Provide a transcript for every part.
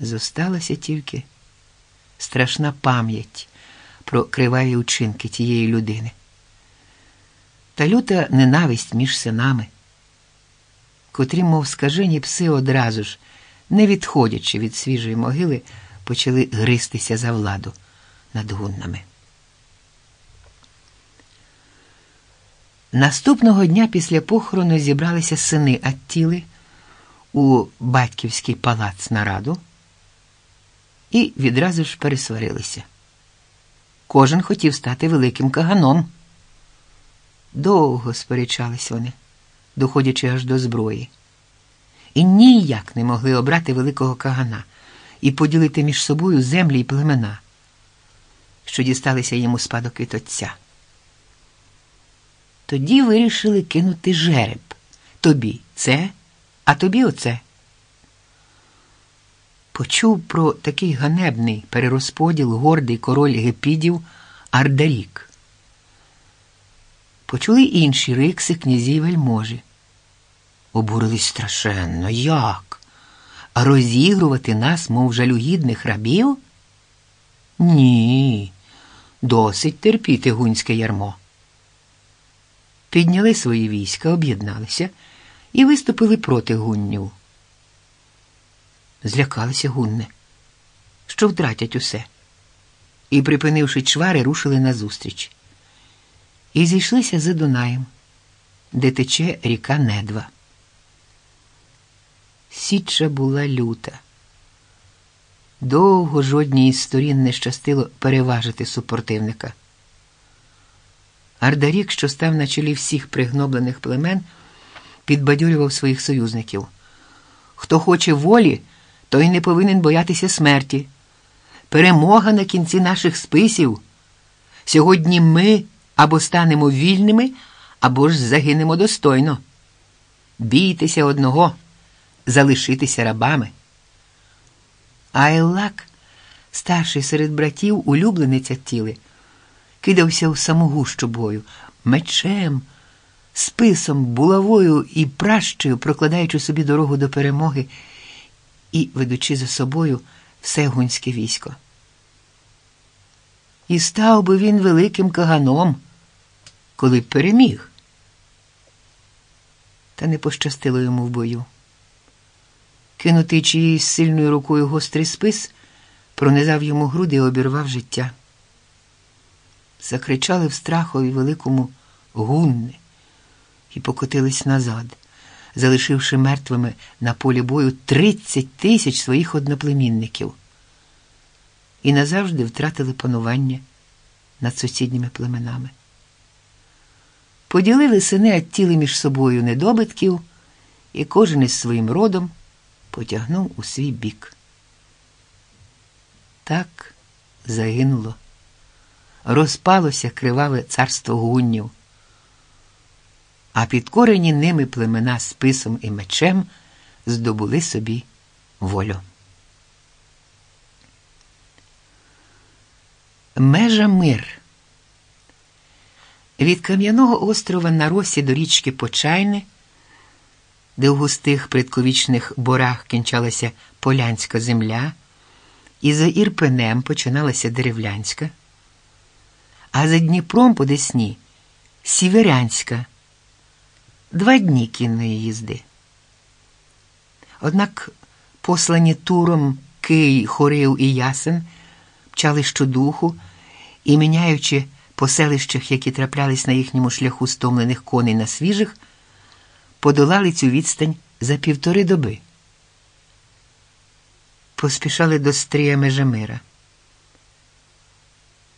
Зосталася тільки страшна пам'ять про криваві учинки тієї людини та люта ненависть між синами, котрі, мов скажені пси одразу ж, не відходячи від свіжої могили, почали гристися за владу над гуннами. Наступного дня після похорону зібралися сини Аттіли у батьківський палац нараду і відразу ж пересварилися. Кожен хотів стати великим каганом. Довго сперечались вони, доходячи аж до зброї, і ніяк не могли обрати великого кагана і поділити між собою землі й племена, що дісталися йому спадок від отця. Тоді вирішили кинути жереб тобі це, а тобі оце. Почув про такий ганебний перерозподіл гордий король гепідів Ардарік. Почули інші рикси князі вельможі. Обурились страшенно. Як? Розігрувати нас, мов жалюгідних рабів? Ні, досить терпіти гунське ярмо. Підняли свої війська, об'єдналися і виступили проти гуннів. Злякалися гунни, що втратять усе, і, припинивши чвари, рушили назустріч. І зійшлися за Дунаєм, де тече ріка Недва. Січа була люта. Довго жодній із сторін не щастило переважити супротивника. Ардарік, що став на чолі всіх пригноблених племен, підбадьорював своїх союзників. Хто хоче волі, той не повинен боятися смерті. Перемога на кінці наших списів. Сьогодні ми або станемо вільними, або ж загинемо достойно. Бійтеся одного, залишитися рабами. Айлак, старший серед братів, улюблениця тіли, кидався в саму гущу бою, мечем, списом, булавою і пращею, прокладаючи собі дорогу до перемоги і ведучи за собою все гунське військо. І став би він великим каганом, коли б переміг. Та не пощастило йому в бою. Кинутий чиєюсь сильною рукою гострий спис, пронизав йому груди і обірвав життя. Закричали в страхові великому гунни і покотились назад, залишивши мертвими на полі бою тридцять тисяч своїх одноплемінників. І назавжди втратили панування над сусідніми племенами. Поділили сини Аттіли між собою недобитків, і кожен із своїм родом потягнув у свій бік. Так загинуло, розпалося криваве царство гуннів, а підкорені ними племена списом і мечем здобули собі волю. Межа мир. Від кам'яного острова на росі до річки Почайне, де в густих предковічних борах кінчалася полянська земля, і за Ірпенем починалася деревлянська, а за Дніпром по Десні Сіверянська, два дні кінної їзди. Однак послані туром Кий, Хорив і Ясен мчали щодуху і, міняючи по селищах, які траплялись на їхньому шляху стомлених коней на свіжих, подолали цю відстань за півтори доби. Поспішали до стрія Межемира.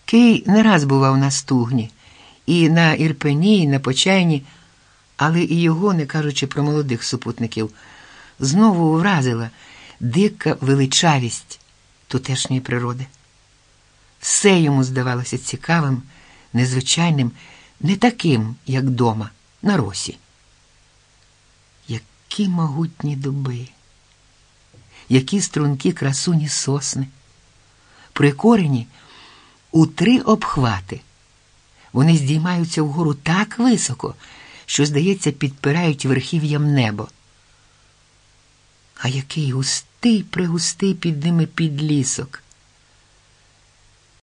Кий не раз бував на стугні, і на Ірпені, і на Почайні, але і його, не кажучи про молодих супутників, знову вразила дика величавість тутешньої природи. Все йому здавалося цікавим незвичайним, не таким, як дома, на росі. Які могутні дуби, які струнки красуні сосни, прикорені у три обхвати. Вони здіймаються вгору так високо, що, здається, підпирають верхів'ям небо. А який густий густий пригустий під ними підлісок.